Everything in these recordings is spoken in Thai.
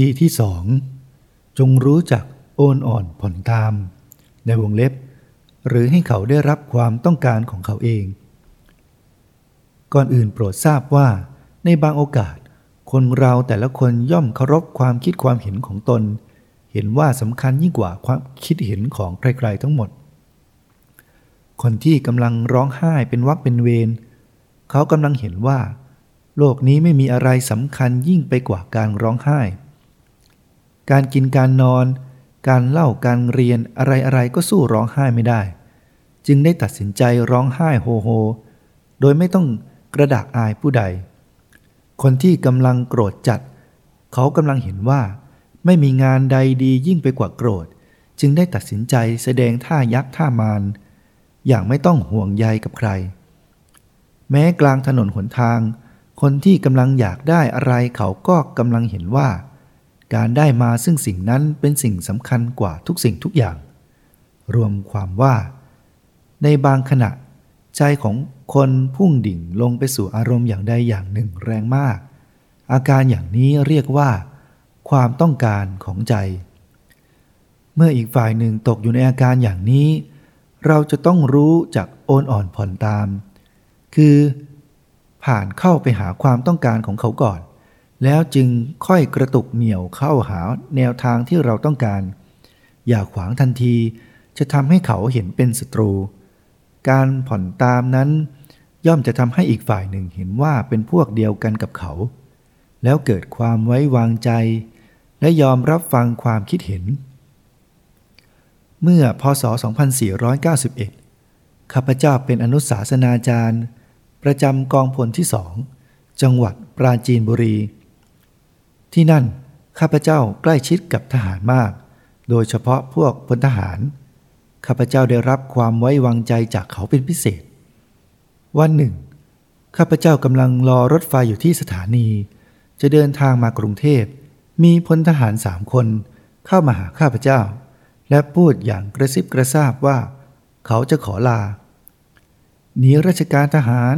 วิธีที่สองจงรู้จักโอนอ่อนผ่อนตาม ในวงเล็บ หรือให้เขาได้รับความต้องการของเขาเอง ก่อนอื่นโปรดทราบว่า ในบางโอกาส คนเราแต่ละคนย่อมเคารพความคิดความเห็นของตน เห็นว่าสำคัญยิ่งกว่าความคิดเห็นของใครๆทั้งหมด คนที่กำลังร้องไห้เป็นวักเป็นเวรเขากำลังเห็นว่า โลกนี้ไม่มีอะไรสำคัญยิ่งไปกว่าการร้องไห้ การกินการนอน การเล่าการเรียนอะไรอะไรก็สู้ร้องไห้ไม่ได้ จึงได้ตัดสินใจร้องไห้โฮโฮ โดยไม่ต้องกระดากอายผู้ใด คนที่กำลังโกรธจัด เขากำลังเห็นว่า ไม่มีงานใดดียิ่งไปกว่าโกรธ จึงได้ตัดสินใจแสดงท่ายักษ์ท่ามารอย่างไม่ต้องห่วงใยกับใคร แม้กลางถนนหนทาง คนที่กำลังอยากได้อะไรเขาก็กำลังเห็นว่า การได้มาซึ่งสิ่งนั้นเป็นสิ่งสำคัญกว่าทุกสิ่งทุกอย่าง รวมความว่า ในบางขณะ ใจของคนพุ่งดิ่งลงไปสู่อารมณ์อย่างใดอย่างหนึ่งแรงมาก อาการอย่างนี้เรียกว่า ความต้องการของใจ เมื่ออีกฝ่ายหนึ่งตกอยู่ในอาการอย่างนี้ เราจะต้องรู้จากโอนอ่อนผ่อนตาม คือ ผ่านเข้าไปหาความต้องการของเขาก่อน แล้วจึงค่อยกระตุกเหนี่ยวเข้าหาแนวทางที่เราต้องการ อย่าขวางทันทีจะทำให้เขาเห็นเป็นศัตรู การผ่อนตามนั้น ย่อมจะทำให้อีกฝ่ายหนึ่งเห็นว่าเป็นพวกเดียวกันกับเขา แล้วเกิดความไว้วางใจ และยอมรับฟังความคิดเห็น เมื่อพศ 2491 ข้าพเจ้าเป็นอนุสาสนาจารย์ ประจำกองพลที่สองจังหวัดปราจีนบุรี ที่นั่นข้าพเจ้าใกล้ชิดกับทหารมาก โดยเฉพาะพวกพลทหาร ข้าพเจ้าได้รับความไว้วางใจจากเขาเป็นพิเศษ วันหนึ่ง ข้าพเจ้ากำลังรอรถไฟอยู่ที่สถานี จะเดินทางมากรุงเทพ มีพลทหารสามคนเข้ามาหาข้าพเจ้า และพูดอย่างกระซิบกระซาบว่า เขาจะขอลาหนีราชการทหาร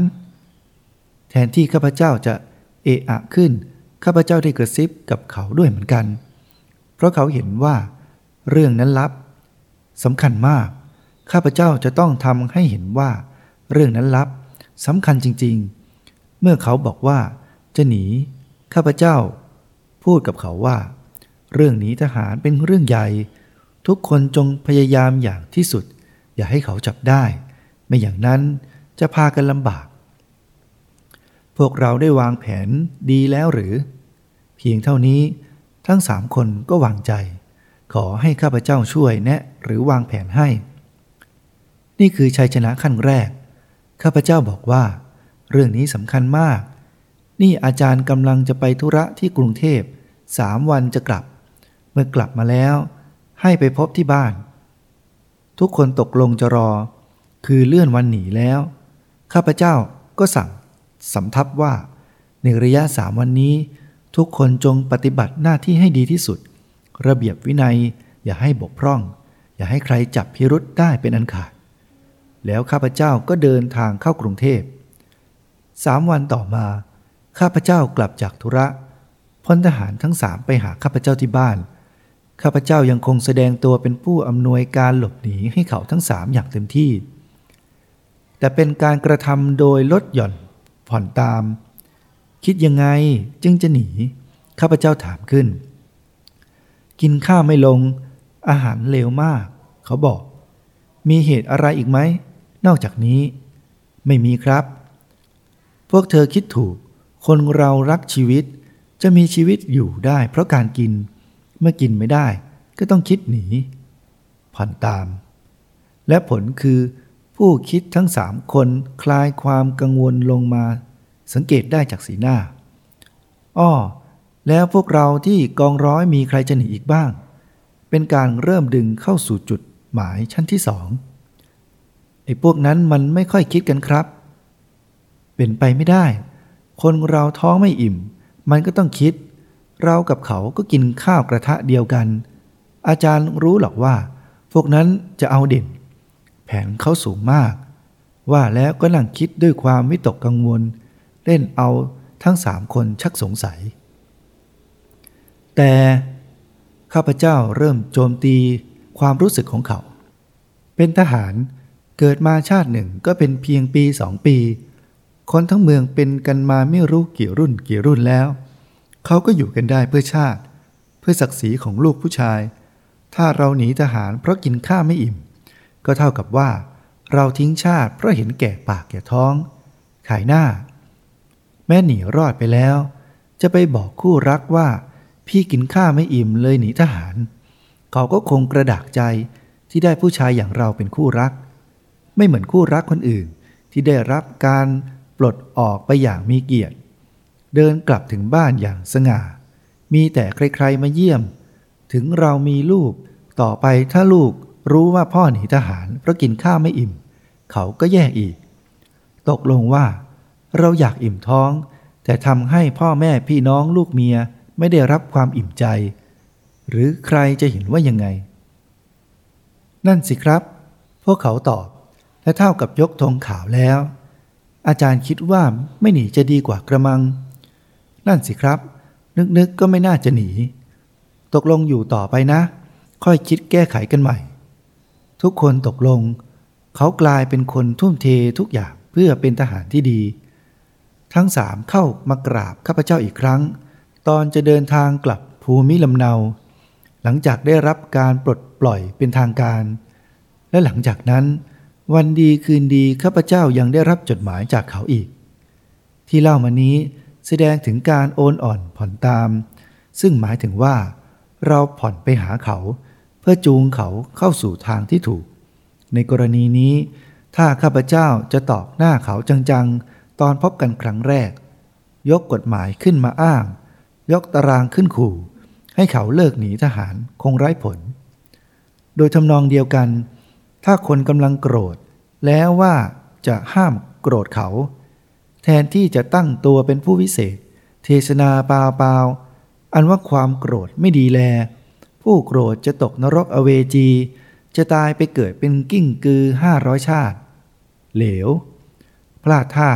แทนที่ข้าพเจ้าจะเอะอะขึ้น ข้าพเจ้าได้กระซิบกับเขาด้วยเหมือนกัน เพราะเขาเห็นว่า เรื่องนั้นลับสำคัญมาก ข้าพเจ้าจะต้องทำให้เห็นว่า เรื่องนั้นลับสำคัญจริง ๆ เมื่อเขาบอกว่า จะหนี ข้าพเจ้า พูดกับเขาว่า เรื่องหนีทหารเป็นเรื่องใหญ่ ทุกคนจงพยายามอย่างที่สุด อย่าให้เขาจับได้ ไม่อย่างนั้นจะพากันลำบาก พวกเราได้วางแผนดีแล้วหรือ เพียงเท่านี้ทั้งสามคนก็วางใจ ขอให้ข้าพเจ้าช่วยแนะหรือวางแผนให้ นี่คือชัยชนะขั้นแรก ข้าพเจ้าบอกว่า เรื่องนี้สำคัญมาก นี่อาจารย์กำลังจะไปธุระที่กรุงเทพสามวันจะกลับ เมื่อกลับมาแล้ว ให้ไปพบที่บ้าน ทุกคนตกลงจะรอ คือเลื่อนวันหนีแล้ว ข้าพเจ้าก็สั่ง สำทับว่า ในระยะสามวันนี้ ทุกคนจงปฏิบัติหน้าที่ให้ดีที่สุด ระเบียบวินัยอย่าให้บกพร่อง อย่าให้ใครจับพิรุษได้เป็นอันขาด แล้วข้าพเจ้าก็เดินทางเข้ากรุงเทพสามวันต่อมา ข้าพเจ้ากลับจากธุระพลทหารทั้งสามไปหาข้าพเจ้าที่บ้าน ข้าพเจ้ายังคงแสดงตัวเป็นผู้อำนวยการหลบหนีให้เขาทั้งสามอย่างเต็มที่ แต่เป็นการกระทำโดยลดหย่อน ผ่อนตาม คิดยังไงจึงจะหนี ข้าพเจ้าถามขึ้น กินข้าวไม่ลง อาหารเลวมาก เขาบอก มีเหตุอะไรอีกไหม นอกจากนี้ ไม่มีครับ พวกเธอคิดถูก คนเรารักชีวิต จะมีชีวิตอยู่ได้เพราะการกิน เมื่อกินไม่ได้ก็ต้องคิดหนี ผ่อนตาม และผลคือ ผู้คิดทั้งสามคนคลายความกังวลลงมา สังเกตได้จากสีหน้า อ้อ แล้วพวกเราที่กองร้อยมีใครจะหนีอีกบ้าง เป็นการเริ่มดึงเข้าสู่จุดหมายชั้นที่สองไอ้พวกนั้นมันไม่ค่อยคิดกันครับ เป็นไปไม่ได้ คนเราท้องไม่อิ่ม มันก็ต้องคิด เรากับเขาก็กินข้าวกระทะเดียวกัน อาจารย์รู้หรอกว่า พวกนั้นจะเอาเด่น ผนเขาสูงมาก ว่าแล้วก็นั่งคิดด้วยความวิตกกังวล เล่นเอาทั้งสามคนชักสงสัย แต่ข้าพเจ้าเริ่มโจมตีความรู้สึกของเขา เป็นทหารเกิดมาชาติหนึ่งก็เป็นเพียงปีสองปี คนทั้งเมืองเป็นกันมาไม่รู้กี่รุ่นกี่รุ่นแล้ว เขาก็อยู่กันได้เพื่อชาติ เพื่อศักดิ์ศรีของลูกผู้ชาย ถ้าเราหนีทหารเพราะกินข้าไม่อิ่ม ก็เท่ากับว่า เราทิ้งชาติเพราะเห็นแก่ปากแก่ท้อง ขายหน้า แม่หนีรอดไปแล้ว จะไปบอกคู่รักว่า พี่กินข้าไม่อิ่มเลยหนีทหาร เขาก็คงกระดากใจที่ได้ผู้ชายอย่างเราเป็นคู่รัก ไม่เหมือนคู่รักคนอื่นที่ได้รับการปลดออกไปอย่างมีเกียรติ เดินกลับถึงบ้านอย่างสง่า มีแต่ใครๆมาเยี่ยม ถึงเรามีลูกต่อไปถ้าลูก รู้ว่าพ่อหนีทหารเพราะกินข้าวไม่อิ่ม เขาก็แย่อีก ตกลงว่า เราอยากอิ่มท้อง แต่ทำให้พ่อแม่พี่น้องลูกเมียไม่ได้รับความอิ่มใจ หรือใครจะเห็นว่ายังไง นั่นสิครับ พวกเขาตอบและเท่ากับยกธงขาวแล้ว อาจารย์คิดว่าไม่หนีจะดีกว่ากระมัง นั่นสิครับ นึกๆก็ไม่น่าจะหนี ตกลงอยู่ต่อไปนะ ค่อยคิดแก้ไขกันใหม่ ทุกคนตกลง เขากลายเป็นคนทุ่มเททุกอย่างเพื่อเป็นทหารที่ดี ทั้งสามเข้ามากราบข้าพเจ้าอีกครั้ง ตอนจะเดินทางกลับภูมิลำเนา หลังจากได้รับการปลดปล่อยเป็นทางการ และหลังจากนั้น วันดีคืนดีข้าพเจ้ายังได้รับจดหมายจากเขาอีก ที่เล่ามานี้แสดงถึงการโอนอ่อนผ่อนตาม ซึ่งหมายถึงว่า เราผ่อนไปหาเขา เพื่อจูงเขาเข้าสู่ทางที่ถูก ในกรณีนี้ ถ้าข้าพเจ้าจะตอกหน้าเขาจังๆ ตอนพบกันครั้งแรก ยกกฎหมายขึ้นมาอ้าง ยกตารางขึ้นขู่ ให้เขาเลิกหนีทหารคงไร้ผล โดยทำนองเดียวกัน ถ้าคนกำลังโกรธ แล้วว่าจะห้ามโกรธเขา แทนที่จะตั้งตัวเป็นผู้วิเศษ เทศนาเปล่าๆอันว่าความโกรธไม่ดีแล ผู้โกรธจะตกนรกอเวจี จะตายไปเกิดเป็นกิ้งกือห้าร้อยชาติ เหลว พลาดท่า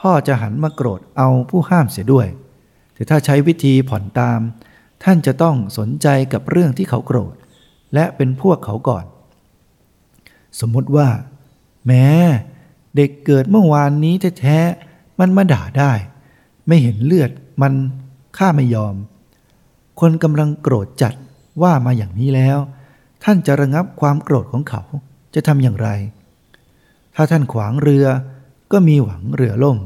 พ่อจะหันมาโกรธเอาผู้ห้ามเสียด้วย แต่ถ้าใช้วิธีผ่อนตาม ท่านจะต้องสนใจกับเรื่องที่เขาโกรธ และเป็นพวกเขาก่อน สมมติว่า แม้เด็กเกิดเมื่อวานนี้แท้ๆมันมาด่าได้ ไม่เห็นเลือดมันข้าไม่ยอม คนกำลังโกรธจัด ว่ามาอย่างนี้แล้ว ท่านจะระงับความโกรธของเขาจะทำอย่างไร ถ้าท่านขวางเรือก็มีหวังเรือล่ม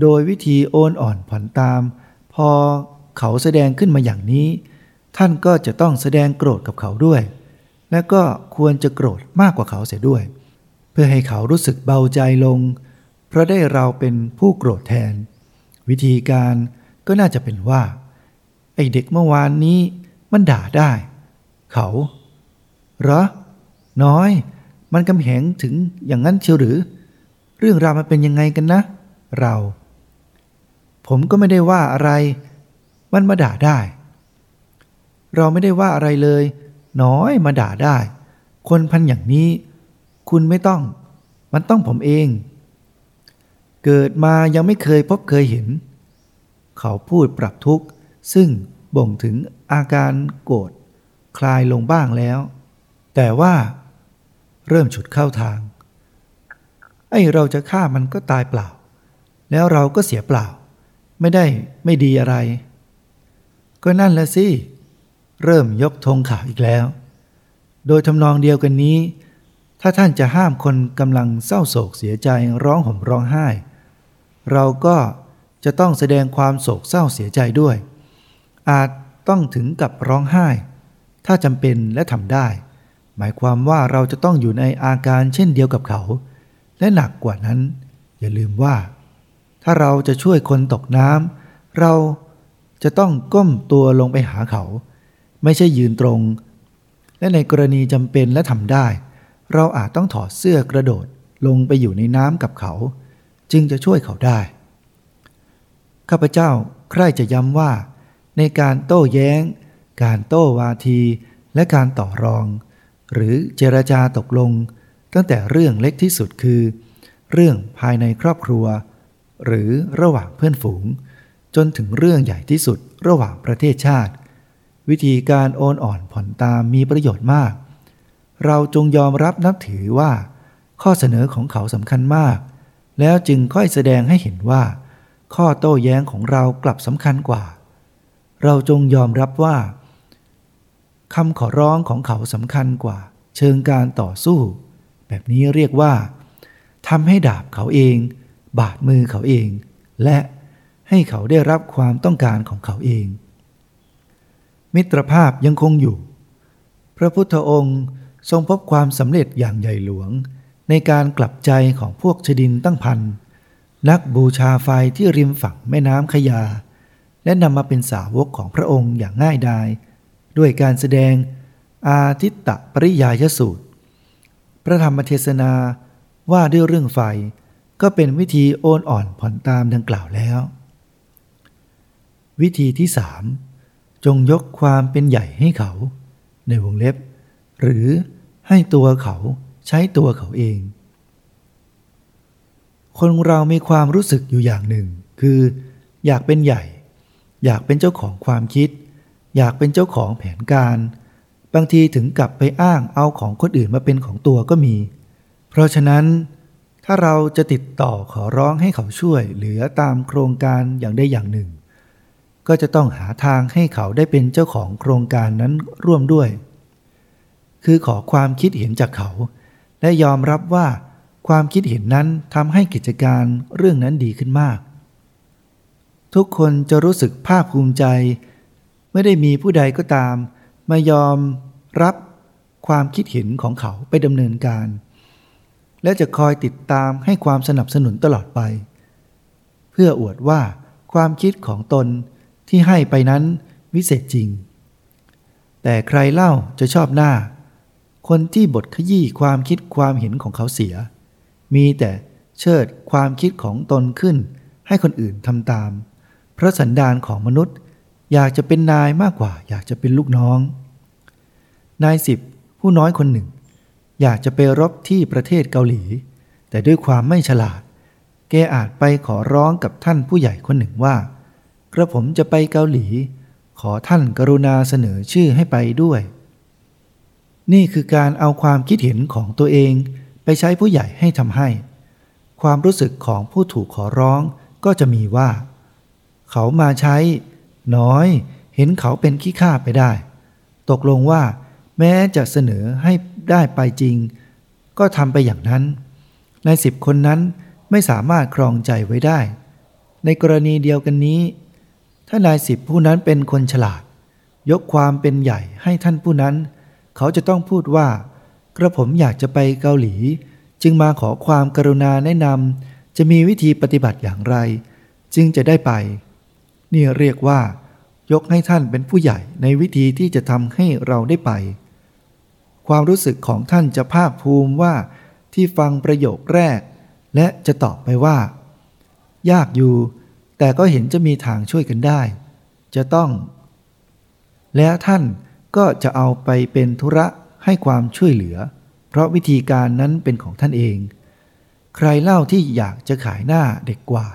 โดยวิธีโอนอ่อนผ่อนตาม พอเขาแสดงขึ้นมาอย่างนี้ ท่านก็จะต้องแสดงโกรธกับเขาด้วย และก็ควรจะโกรธมากกว่าเขาเสียด้วย เพื่อให้เขารู้สึกเบาใจลง เพราะได้เราเป็นผู้โกรธแทน วิธีการก็น่าจะเป็นว่าไอเด็กเมื่อวานนี้ มันด่าได้ เขาเหรอ น้อย มันกำแหงถึงอย่างนั้นเชียวหรือ เรื่องราวมันเป็นยังไงกันนะ เรา ผมก็ไม่ได้ว่าอะไร มันมาด่าได้ เราไม่ได้ว่าอะไรเลย น้อยมาด่าได้ คนพันอย่างนี้ คุณไม่ต้อง มันต้องผมเอง เกิดมายังไม่เคยพบเคยเห็น เขาพูดปรับทุกข์ ซึ่ง บ่งถึงอาการโกรธคลายลงบ้างแล้ว แต่ว่า เริ่มฉุดเข้าทาง ไอ้เราจะฆ่ามันก็ตายเปล่า แล้วเราก็เสียเปล่า ไม่ได้ไม่ดีอะไร ก็นั่นละสิ เริ่มยกธงขาวอีกแล้ว โดยทำนองเดียวกันนี้ ถ้าท่านจะห้ามคนกำลังเศร้าโศกเสียใจร้องห่มร้องไห้ เราก็จะต้องแสดงความโศกเศร้าเสียใจด้วย อาจต้องถึงกับร้องไห้ ถ้าจำเป็นและทำได้ หมายความว่าเราจะต้องอยู่ในอาการเช่นเดียวกับเขา และหนักกว่านั้น อย่าลืมว่า ถ้าเราจะช่วยคนตกน้ำเราจะต้องก้มตัวลงไปหาเขา ไม่ใช่ยืนตรง และในกรณีจำเป็นและทำได้ เราอาจต้องถอดเสื้อกระโดดลงไปอยู่ในน้ำกับเขา จึงจะช่วยเขาได้ ข้าพเจ้าใคร่จะย้ำว่า ในการโต้แย้ง การโต้วาที และการต่อรอง หรือเจรจาตกลง ตั้งแต่เรื่องเล็กที่สุดคือ เรื่องภายในครอบครัว หรือระหว่างเพื่อนฝูง จนถึงเรื่องใหญ่ที่สุดระหว่างประเทศชาติ วิธีการโอนอ่อนผ่อนตามมีประโยชน์มาก เราจงยอมรับนับถือว่า ข้อเสนอของเขาสำคัญมาก แล้วจึงค่อยแสดงให้เห็นว่า ข้อโต้แย้งของเรากลับสำคัญกว่า เราจงยอมรับว่าคำขอร้องของเขาสำคัญกว่า เชิงการต่อสู้ แบบนี้เรียกว่าทำให้ดาบเขาเอง บาดมือเขาเอง และให้เขาได้รับความต้องการของเขาเอง มิตรภาพยังคงอยู่ พระพุทธองค์ทรงพบความสำเร็จอย่างใหญ่หลวง ในการกลับใจของพวกชดินตั้งพันนักบูชาไฟที่ริมฝั่งแม่น้ำขยา และนำมาเป็นสาวกของพระองค์อย่างง่ายดาย ด้วยการแสดงอาทิตตปริยายสูตร พระธรรมเทศนาว่าด้วยเรื่องไฟก็เป็นวิธีโอนอ่อนผ่อนตามดังกล่าวแล้ว วิธีที่สามจงยกความเป็นใหญ่ให้เขา ในวงเล็บ หรือให้ตัวเขาใช้ตัวเขาเอง คนเรามีความรู้สึกอยู่อย่างหนึ่ง คืออยากเป็นใหญ่ อยากเป็นเจ้าของความคิด อยากเป็นเจ้าของแผนการ บางทีถึงกลับไปอ้างเอาของคนอื่นมาเป็นของตัวก็มี เพราะฉะนั้น ถ้าเราจะติดต่อขอร้องให้เขาช่วยเหลือตามโครงการอย่างใดอย่างหนึ่ง ก็จะต้องหาทางให้เขาได้เป็นเจ้าของโครงการนั้นร่วมด้วย คือขอความคิดเห็นจากเขา และยอมรับว่าความคิดเห็นนั้นทำให้กิจการเรื่องนั้นดีขึ้นมาก ทุกคนจะรู้สึกภาคภูมิใจ ไม่ได้มีผู้ใดก็ตาม มายอมรับความคิดเห็นของเขาไปดำเนินการ และจะคอยติดตามให้ความสนับสนุนตลอดไป เพื่ออวดว่าความคิดของตนที่ให้ไปนั้นวิเศษจริง แต่ใครเล่าจะชอบหน้า คนที่บทขยี้ความคิดความเห็นของเขาเสีย มีแต่เชิดความคิดของตนขึ้นให้คนอื่นทำตาม เพราะสันดานของมนุษย์อยากจะเป็นนายมากกว่า อยากจะเป็นลูกน้อง นายสิบผู้น้อยคนหนึ่ง อยากจะไปรบที่ประเทศเกาหลี แต่ด้วยความไม่ฉลาด แกอาจไปขอร้องกับท่านผู้ใหญ่คนหนึ่งว่า กระผมจะไปเกาหลี ขอท่านกรุณาเสนอชื่อให้ไปด้วย นี่คือการเอาความคิดเห็นของตัวเอง ไปใช้ผู้ใหญ่ให้ทำให้ ความรู้สึกของผู้ถูกขอร้องก็จะมีว่า เขามาใช้ น้อย เห็นเขาเป็นขี้ข้าไปได้ ตกลงว่า แม้จะเสนอให้ได้ไปจริง ก็ทำไปอย่างนั้น ในสิบคนนั้นไม่สามารถครองใจไว้ได้ ในกรณีเดียวกันนี้ ถ้านายสิบผู้นั้นเป็นคนฉลาด ยกความเป็นใหญ่ให้ท่านผู้นั้น เขาจะต้องพูดว่า กระผมอยากจะไปเกาหลี จึงมาขอความกรุณาแนะนำจะมีวิธีปฏิบัติอย่างไร จึงจะได้ไป นี่เรียกว่า ยกให้ท่านเป็นผู้ใหญ่ในวิธีที่จะทำให้เราได้ไป ความรู้สึกของท่านจะภาคภูมิว่าที่ฟังประโยคแรก และจะตอบไปว่า ยากอยู่ แต่ก็เห็นจะมีทางช่วยกันได้ จะต้อง แล้วท่านก็จะเอาไปเป็นธุระให้ความช่วยเหลือ เพราะวิธีการนั้นเป็นของท่านเอง ใครเล่าที่อยากจะขายหน้าเด็กกว่า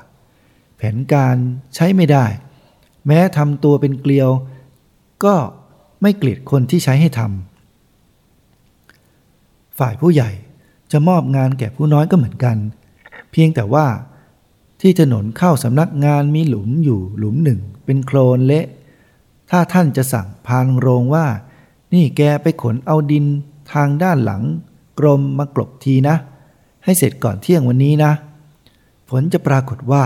ผนการใช้ไม่ได้ แม้ทำตัวเป็นเกลียว ก็ไม่เกลียดคนที่ใช้ให้ทำฝ่ายผู้ใหญ่จะมอบงานแก่ผู้น้อยก็เหมือนกัน เพียงแต่ว่าที่ถนนเข้าสำนักงานมีหลุมอยู่หลุมหนึ่ง เป็นโคลนเละ ถ้าท่านจะสั่งพานโรงว่า นี่แกไปขนเอาดินทางด้านหลัง กรมมากลบทีนะ ให้เสร็จก่อนเที่ยงวันนี้นะ ผลจะปรากฏว่า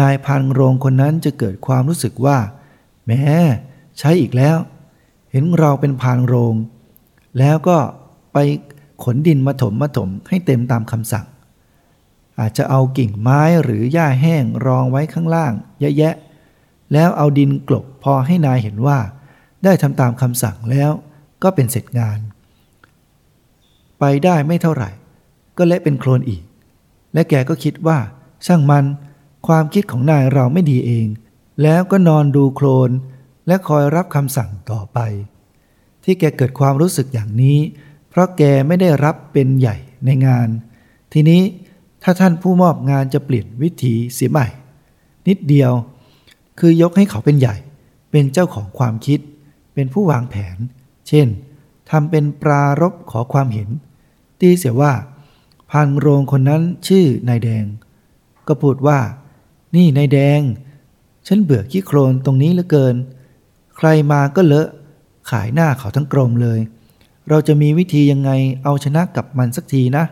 นายพานโรงคนนั้นจะเกิดความรู้สึกว่า แม้ใช้อีกแล้ว เห็นเราเป็นพานโรง แล้วก็ไปขนดินมาถมมาถมให้เต็มตามคำสั่ง อาจจะเอากิ่งไม้หรือหญ้าแห้งรองไว้ข้างล่างเยอะแยะ แล้วเอาดินกลบพอให้นายเห็นว่า ได้ทำตามคำสั่งแล้วก็เป็นเสร็จงาน ไปได้ไม่เท่าไหร่ ก็เละเป็นโคลนอีก และแกก็คิดว่า ช่างมัน ความคิดของนายเราไม่ดีเอง แล้วก็นอนดูโคลน และคอยรับคำสั่งต่อไป ที่แกเกิดความรู้สึกอย่างนี้ เพราะแกไม่ได้รับเป็นใหญ่ในงาน ทีนี้ถ้าท่านผู้มอบงานจะเปลี่ยนวิธีเสียใหม่ นิดเดียว คือยกให้เขาเป็นใหญ่ เป็นเจ้าของความคิด เป็นผู้วางแผน เช่นทำเป็นปรารบขอความเห็น ตีเสียว่าพันโรงคนนั้นชื่อนายแดง ก็พูดว่า นี่นายแดง ฉันเบื่อขี้โคลนตรงนี้เหลือเกิน ใครมาก็เลอะ ขายหน้าเขาทั้งกรมเลย เราจะมีวิธียังไงเอาชนะกับมันสักทีนะ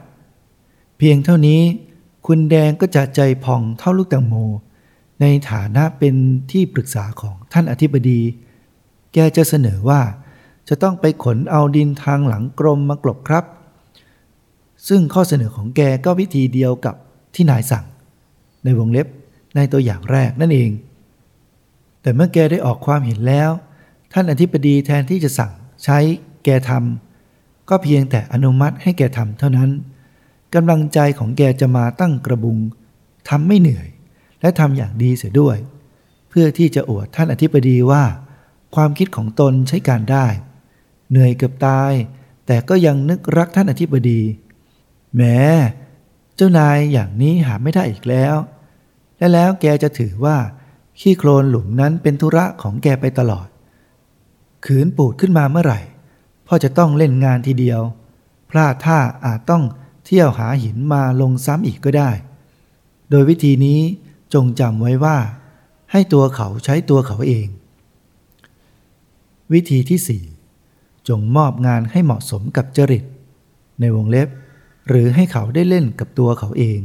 เพียงเท่านี้ คุณแดงก็จะใจพองเท่าลูกแตงโม ในฐานะเป็นที่ปรึกษาของท่านอธิบดี แกจะเสนอว่า จะต้องไปขนเอาดินทางหลังกรมมากลบครับ ซึ่งข้อเสนอของแกก็วิธีเดียวกับที่นายสั่ง ในวงเล็บ ในตัวอย่างแรกนั่นเอง แต่เมื่อแกได้ออกความเห็นแล้ว ท่านอธิบดีแทนที่จะสั่งใช้แกทำก็เพียงแต่อนุมัติให้แกทำเท่านั้นกำลังใจของแกจะมาตั้งกระบุงทำไม่เหนื่อย และทำอย่างดีเสียด้วย เพื่อที่จะอวดท่านอธิบดีว่า ความคิดของตนใช้การได้ เหนื่อยเกือบตาย แต่ก็ยังนึกรักท่านอธิบดีแม้เจ้านายอย่างนี้หาไม่ได้อีกแล้ว และแล้วแกจะถือว่า ขี้โคลนหลุมนั้นเป็นธุระของแกไปตลอด ขืนปูดขึ้นมาเมื่อไหร่ พ่อจะต้องเล่นงานทีเดียว พลาดท่าอาจต้องเที่ยวหาหินมาลงซ้ำอีกก็ได้ โดยวิธีนี้จงจำไว้ว่า ให้ตัวเขาใช้ตัวเขาเอง วิธีที่สี่จงมอบงานให้เหมาะสมกับจริต ในวงเล็บ หรือให้เขาได้เล่นกับตัวเขาเอง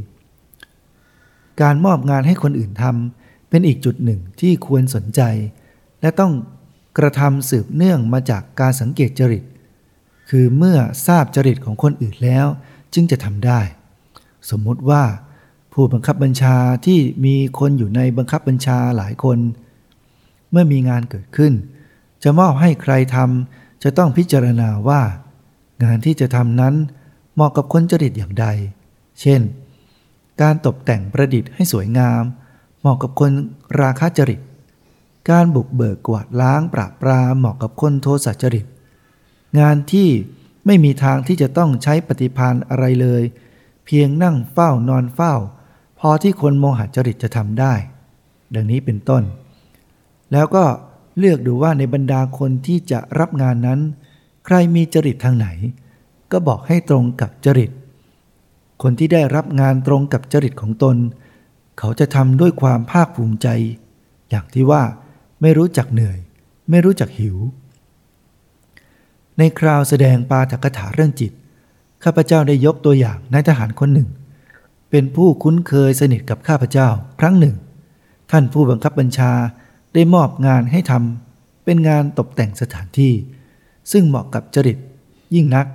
การมอบงานให้คนอื่นทำเป็นอีกจุดหนึ่งที่ควรสนใจ และต้องกระทำสืบเนื่องมาจากการสังเกตจริต คือเมื่อทราบจริตของคนอื่นแล้ว จึงจะทำได้ สมมุติว่า ผู้บังคับบัญชาที่มีคนอยู่ในบังคับบัญชาหลายคน เมื่อมีงานเกิดขึ้น จะมอบให้ใครทำจะต้องพิจารณาว่า งานที่จะทำนั้นเหมาะกับคนจริตอย่างใด เช่น การตกแต่งประดิษฐ์ให้สวยงาม เหมาะกับคนราคะจริต การบุกเบิกกวาดล้างปราบปรามเหมาะกับคนโทสะจริต งานที่ไม่มีทางที่จะต้องใช้ปฏิพานอะไรเลย เพียงนั่งเฝ้านอนเฝ้า พอที่คนโมหะจริตจะทำได้ ดังนี้เป็นต้น แล้วก็เลือกดูว่าในบรรดาคนที่จะรับงานนั้น ใครมีจริตทางไหน ก็บอกให้ตรงกับจริต คนที่ได้รับงานตรงกับจริตของตน เขาจะทำด้วยความภาคภูมิใจ อย่างที่ว่าไม่รู้จักเหนื่อย ไม่รู้จักหิว ในคราวแสดงปาฐกถาเรื่องจิต ข้าพเจ้าได้ยกตัวอย่างนายทหารคนหนึ่ง เป็นผู้คุ้นเคยสนิทกับข้าพเจ้าครั้งหนึ่ง ท่านผู้บังคับบัญชาได้มอบงานให้ทำเป็นงานตกแต่งสถานที่ ซึ่งเหมาะกับจริตยิ่งนัก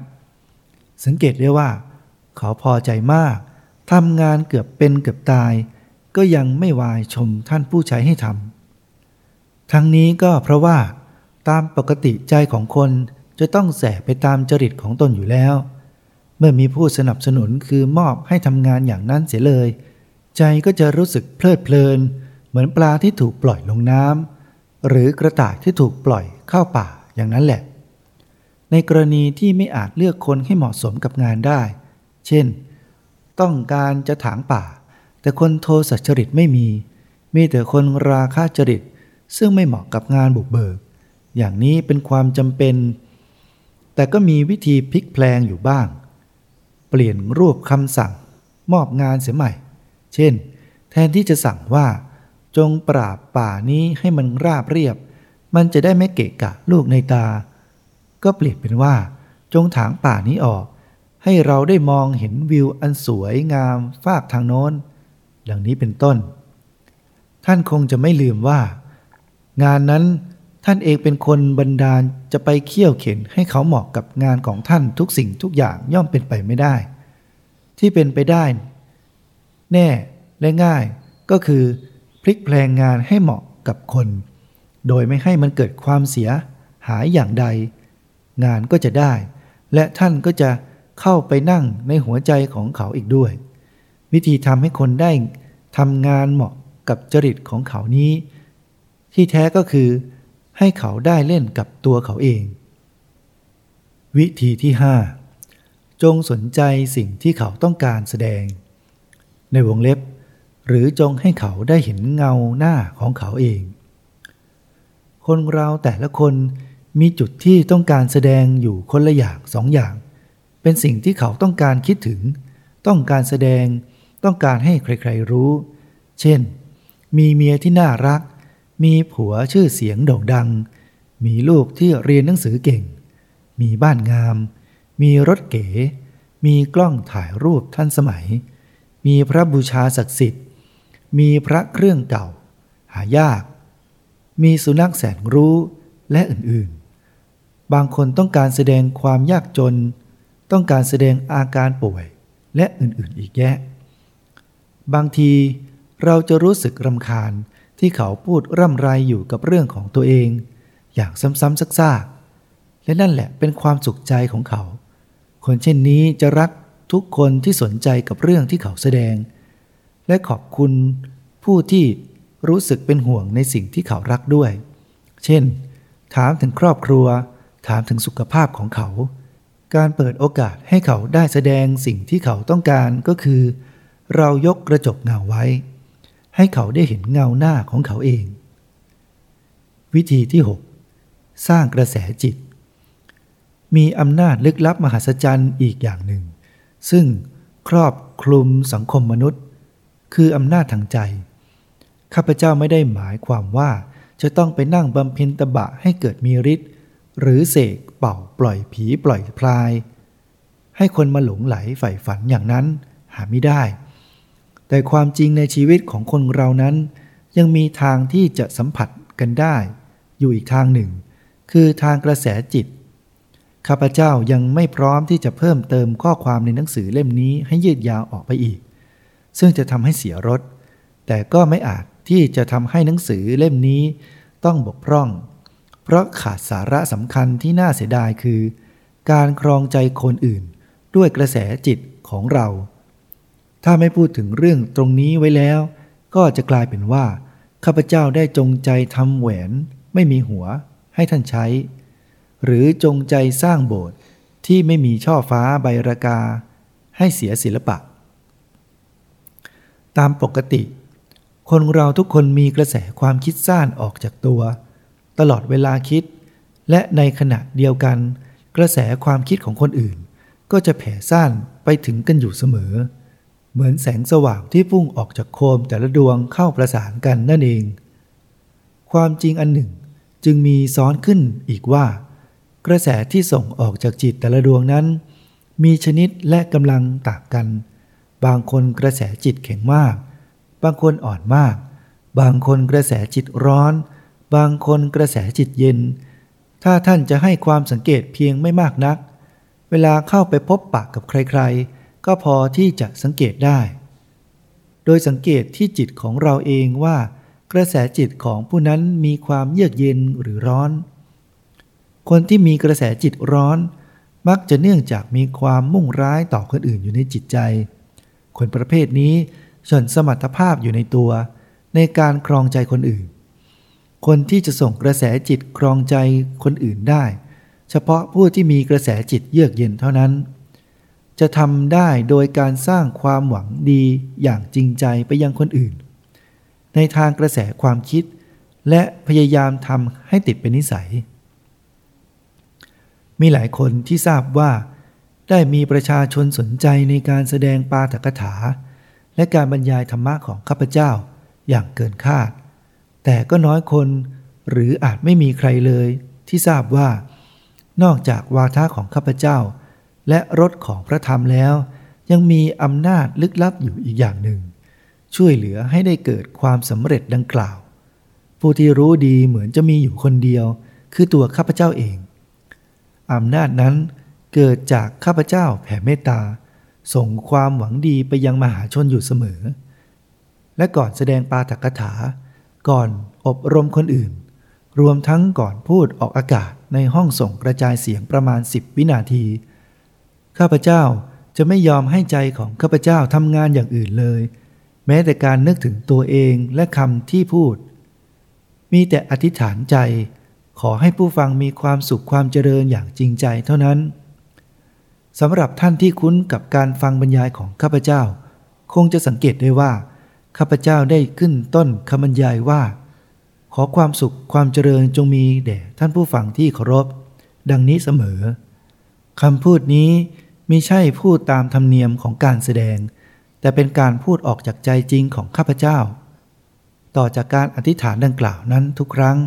สังเกตได้ว่า เขาพอใจมากทำงานเกือบเป็นเกือบตาย ก็ยังไม่วายชมท่านผู้ใช้ให้ทำทั้งนี้ก็เพราะว่า ตามปกติใจของคนจะต้องแสไปตามจริตของตนอยู่แล้ว เมื่อมีผู้สนับสนุนคือมอบให้ทำงานอย่างนั้นเสียเลย ใจก็จะรู้สึกเพลิดเพลิน เหมือนปลาที่ถูกปล่อยลงน้ำหรือกระต่ายที่ถูกปล่อยเข้าป่าอย่างนั้นแหละ ในกรณีที่ไม่อาจเลือกคนให้เหมาะสมกับงานได้ เช่น ต้องการจะถางป่า แต่คนโทสัจริตไม่มี มีแต่คนราคาจริต ซึ่งไม่เหมาะกับงานบุกเบิก อย่างนี้เป็นความจำเป็น แต่ก็มีวิธีพลิกแพลงอยู่บ้าง เปลี่ยนรูปคำสั่ง มอบงานเสียใหม่ เช่น แทนที่จะสั่งว่า จงปราบป่านี้ให้มันราบเรียบ มันจะได้ไม่เกะกะลูกในตา ก็เปลี่ยนเป็นว่า จงถางป่านี้ออก ให้เราได้มองเห็นวิวอันสวยงามฟากทางโน้น ดังนี้เป็นต้น ท่านคงจะไม่ลืมว่า งานนั้นท่านเองเป็นคนบันดาลจะไปเคี่ยวเข็นให้เขาเหมาะกับงานของท่านทุกสิ่งทุกอย่างย่อมเป็นไปไม่ได้ ที่เป็นไปได้ แน่และง่ายก็คือพลิกแปลงงานให้เหมาะกับคน โดยไม่ให้มันเกิดความเสียหายอย่างใด งานก็จะได้ และท่านก็จะ เข้าไปนั่งในหัวใจของเขาอีกด้วย วิธีทำให้คนได้ทำงานเหมาะกับจริตของเขานี้ ที่แท้ก็คือ ให้เขาได้เล่นกับตัวเขาเอง วิธีที่ 5 จงสนใจสิ่งที่เขาต้องการแสดง ในวงเล็บ หรือจงให้เขาได้เห็นเงาหน้าของเขาเอง คนเราแต่ละคนมีจุดที่ต้องการแสดงอยู่คนละอย่างสองอย่าง เป็นสิ่งที่เขาต้องการคิดถึง ต้องการแสดง ต้องการให้ใครๆรู้ เช่น มีเมียที่น่ารัก มีผัวชื่อเสียงโด่งดัง มีลูกที่เรียนหนังสือเก่ง มีบ้านงาม มีรถเก๋ มีกล้องถ่ายรูปท่านสมัย มีพระบูชาศักดิ์สิทธิ์ มีพระเครื่องเก่า หายาก มีสุนัขแสนรู้และอื่นๆ บางคนต้องการแสดงความยากจน ต้องการแสดงอาการป่วยและอื่นๆอีกแยะ บางทีเราจะรู้สึกรำคาญที่เขาพูดร่ำไรอยู่กับเรื่องของตัวเอง อย่างซ้ำๆซักๆ และนั่นแหละเป็นความสุขใจของเขา คนเช่นนี้จะรักทุกคนที่สนใจกับเรื่องที่เขาแสดง และขอบคุณผู้ที่รู้สึกเป็นห่วงในสิ่งที่เขารักด้วย เช่น ถามถึงครอบครัว ถามถึงสุขภาพของเขา การเปิดโอกาสให้เขาได้แสดงสิ่งที่เขาต้องการก็คือ เรายกกระจกเงาไว้ ให้เขาได้เห็นเงาหน้าของเขาเอง วิธีที่ 6 สร้างกระแสจิต มีอำนาจลึกลับมหัศจรรย์อีกอย่างหนึ่ง ซึ่งครอบคลุมสังคมมนุษย์ คืออำนาจทางใจ ข้าพเจ้าไม่ได้หมายความว่าจะต้องไปนั่งบำเพ็ญตบะให้เกิดมีฤทธิ์หรือเสกเป่าปล่อยผีปล่อยพลาย ให้คนมาหลงไหลใฝ่ฝันอย่างนั้นหาไม่ได้ แต่ความจริงในชีวิตของคนเรานั้น ยังมีทางที่จะสัมผัสกันได้ อยู่อีกทางหนึ่ง คือทางกระแสจิต ข้าพเจ้ายังไม่พร้อมที่จะเพิ่มเติมข้อความในหนังสือเล่มนี้ให้ยืดยาวออกไปอีก ซึ่งจะทำให้เสียรสแต่ก็ไม่อาจที่จะทำให้หนังสือเล่มนี้ต้องบกพร่อง เพราะขาดสาระสำคัญที่น่าเสียดายคือ การครองใจคนอื่น ด้วยกระแสจิตของเรา ถ้าไม่พูดถึงเรื่องตรงนี้ไว้แล้ว ก็จะกลายเป็นว่า ข้าพเจ้าได้จงใจทำแหวน ไม่มีหัว ให้ท่านใช้ หรือจงใจสร้างโบสถ์ที่ไม่มีช่อฟ้าใบรากา ให้เสียศิลปะ ตามปกติ คนเราทุกคนมีกระแสความคิดสร้างออกจากตัว ตลอดเวลาคิด และในขณะเดียวกัน กระแสความคิดของคนอื่น ก็จะแผ่ซ่านไปถึงกันอยู่เสมอ เหมือนแสงสว่างที่พุ่งออกจากโคมแต่ละดวงเข้าประสานกันนั่นเอง ความจริงอันหนึ่งจึงมีซ้อนขึ้นอีกว่า กระแสที่ส่งออกจากจิตแต่ละดวงนั้น มีชนิดและกำลังต่างกัน บางคนกระแสจิตแข็งมาก บางคนอ่อนมาก บางคนกระแสจิตร้อน บางคนกระแสจิตเย็น ถ้าท่านจะให้ความสังเกตเพียงไม่มากนัก เวลาเข้าไปพบปะกับใครๆ ก็พอที่จะสังเกตได้ โดยสังเกตที่จิตของเราเองว่ากระแสจิตของผู้นั้นมีความเยือกเย็นหรือร้อน คนที่มีกระแสจิตร้อน มักจะเนื่องจากมีความมุ่งร้ายต่อคนอื่นอยู่ในจิตใจ คนประเภทนี้ส่วนสมรรถภาพอยู่ในตัว ในการครองใจคนอื่น คนที่จะส่งกระแสจิตครองใจคนอื่นได้ เฉพาะผู้ที่มีกระแสจิตเยือกเย็นเท่านั้น จะทำได้โดยการสร้างความหวังดีอย่างจริงใจไปยังคนอื่น ในทางกระแสความคิด และพยายามทำให้ติดเป็นนิสัย มีหลายคนที่ทราบว่า ได้มีประชาชนสนใจในการแสดงปาฐกถา และการบรรยายธรรมะของข้าพเจ้าอย่างเกินคาด แต่ก็น้อยคน หรืออาจไม่มีใครเลย ที่ทราบว่า นอกจากวาทะของข้าพเจ้า และรถของพระธรรมแล้ว ยังมีอำนาจลึกลับอยู่อีกอย่างหนึ่ง ช่วยเหลือให้ได้เกิดความสำเร็จดังกล่าว ผู้ที่รู้ดีเหมือนจะมีอยู่คนเดียว คือตัวข้าพเจ้าเองอำนาจนั้นเกิดจากข้าพเจ้าแผ่เมตตา ส่งความหวังดีไปยังมหาชนอยู่เสมอ และก่อนแสดงปาฐกถา ก่อนอบรมคนอื่น รวมทั้งก่อนพูดออกอากาศในห้องส่งกระจายเสียงประมาณ 10 วินาที ข้าพเจ้าจะไม่ยอมให้ใจของข้าพเจ้าทำงานอย่างอื่นเลย แม้แต่การนึกถึงตัวเองและคำที่พูด มีแต่อธิษฐานใจ ขอให้ผู้ฟังมีความสุขความเจริญอย่างจริงใจเท่านั้นสำหรับท่านที่คุ้นกับการฟังบรรยายของข้าพเจ้า คงจะสังเกตได้ว่า ข้าพเจ้าได้ขึ้นต้นคำบรรยายว่า ขอความสุขความเจริญจงมีแด่ท่านผู้ฟังที่เคารพ ดังนี้เสมอคำพูดนี้มิใช่พูดตามธรรมเนียมของการแสดง แต่เป็นการพูดออกจากใจจริงของข้าพเจ้า ต่อจากการอธิษฐานดังกล่าวนั้นทุกครั้ง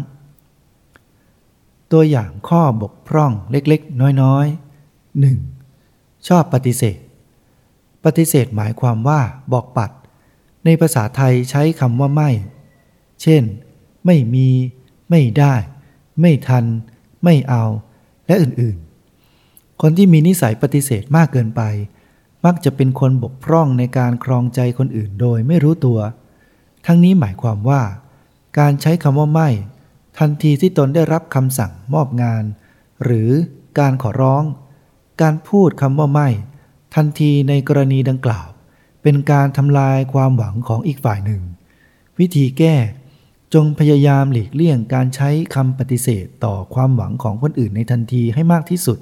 ตัวอย่างข้อบกพร่องเล็กๆ น้อยๆ 1. ชอบปฏิเสธ ปฏิเสธหมายความว่าบอกปัด ในภาษาไทยใช้คำว่าไม่ เช่น ไม่มี ไม่ได้ ไม่ทัน ไม่เอา และอื่นๆ คนที่มีนิสัยปฏิเสธมากเกินไป มักจะเป็นคนบกพร่องในการครองใจคนอื่นโดยไม่รู้ตัว ทั้งนี้หมายความว่า การใช้คำว่าไม่ ทันทีที่ตนได้รับคำสั่งมอบงาน หรือการขอร้อง การพูดคำว่าไม่ ทันทีในกรณีดังกล่าว เป็นการทำลายความหวังของอีกฝ่ายหนึ่ง วิธีแก้จงพยายามหลีกเลี่ยงการใช้คำปฏิเสธต่อความหวังของคนอื่นในทันทีให้มากที่สุด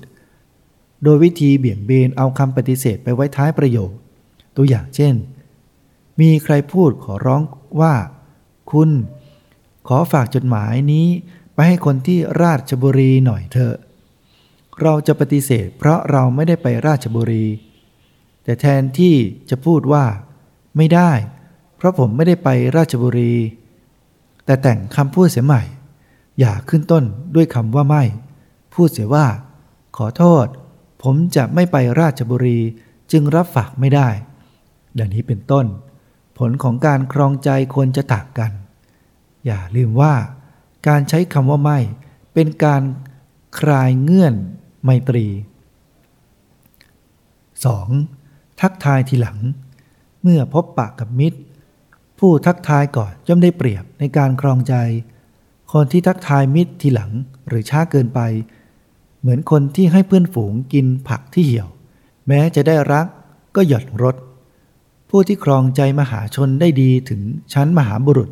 โดยวิธีเบี่ยงเบนเอาคำปฏิเสธไปไว้ท้ายประโยค ตัวอย่างเช่น มีใครพูดขอร้องว่า คุณ ขอฝากจดหมายนี้ไปให้คนที่ราชบุรีหน่อยเถอะ เราจะปฏิเสธเพราะเราไม่ได้ไปราชบุรี แต่แทนที่จะพูดว่า ไม่ได้ เพราะผมไม่ได้ไปราชบุรี แต่แต่งคำพูดเสียใหม่ อย่าขึ้นต้นด้วยคำว่าไม่ พูดเสียว่า ขอโทษ ผมจะไม่ไปราชบุรีจึงรับฝากไม่ได้ ดังนี้เป็นต้น ผลของการครองใจควรจะต่างกัน อย่าลืมว่า การใช้คำว่าไม่ เป็นการคลายเงื่อนไมตรี 2. ทักทายทีหลัง เมื่อพบปะกับมิตร ผู้ทักทายก่อนย่อมได้เปรียบในการครองใจ คนที่ทักทายมิตรทีหลังหรือช้าเกินไป เหมือนคนที่ให้เพื่อนฝูงกินผักที่เหี่ยว แม้จะได้รักก็หย่อนรสผู้ที่ครองใจมหาชนได้ดีถึงชั้นมหาบุรุษ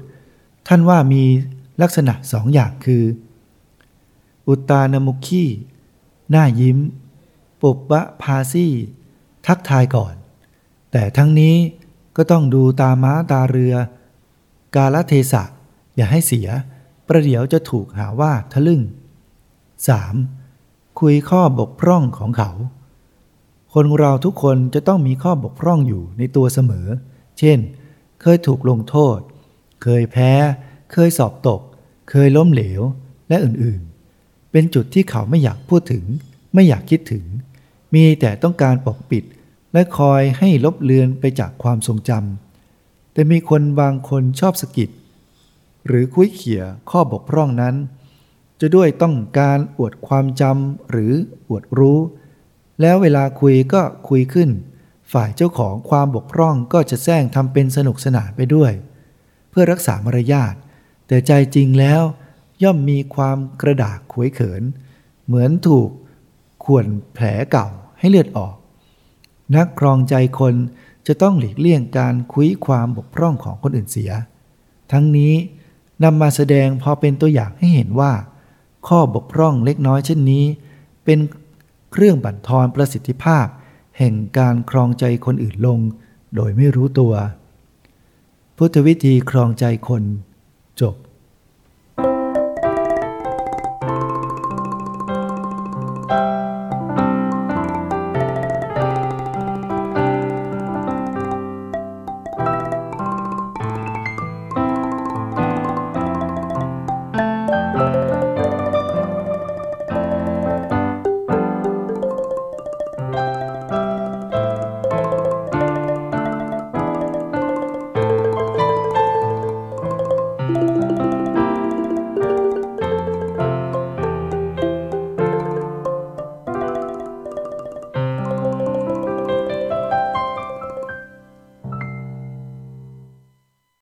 ท่านว่ามีลักษณะสองอย่างคือ อุตานมุขีหน้ายิ้ม ปุบบะพาซี่ ทักทายก่อน แต่ทั้งนี้ก็ต้องดูตาม้าตาเรือ กาลเทศะ อย่าให้เสีย ประเดี๋ยวจะถูกหาว่าทะลึ่ง 3. คุยข้อบกพร่องของเขา คนเราทุกคนจะต้องมีข้อบกพร่องอยู่ในตัวเสมอ เช่น เคยถูกลงโทษ เคยแพ้ เคยสอบตก เคยล้มเหลว และอื่นๆ เป็นจุดที่เขาไม่อยากพูดถึง ไม่อยากคิดถึง มีแต่ต้องการปกปิด และคอยให้ลบเลือนไปจากความทรงจำแต่มีคนบางคนชอบสกิดหรือคุยเขี่ยข้อบกพร่องนั้น จะด้วยต้องการอวดความจำหรืออวดรู้ แล้วเวลาคุยก็คุยขึ้น ฝ่ายเจ้าของความบกพร่องก็จะแซงทำเป็นสนุกสนานไปด้วย เพื่อรักษามารยาทแต่ใจจริงแล้วย่อมมีความกระดากขวยเขิน เหมือนถูกข่วนแผลเก่า ให้เลือดออก นักครองใจคนจะต้องหลีกเลี่ยงการคุยความบกพร่องของคนอื่นเสีย ทั้งนี้นำมาแสดงพอเป็นตัวอย่างให้เห็นว่า ข้อบกพร่องเล็กน้อยเช่นนี้ เป็นเครื่องบั่นทอนประสิทธิภาพ แห่งการครองใจคนอื่นลง โดยไม่รู้ตัว พุทธวิธีครองใจคน จบ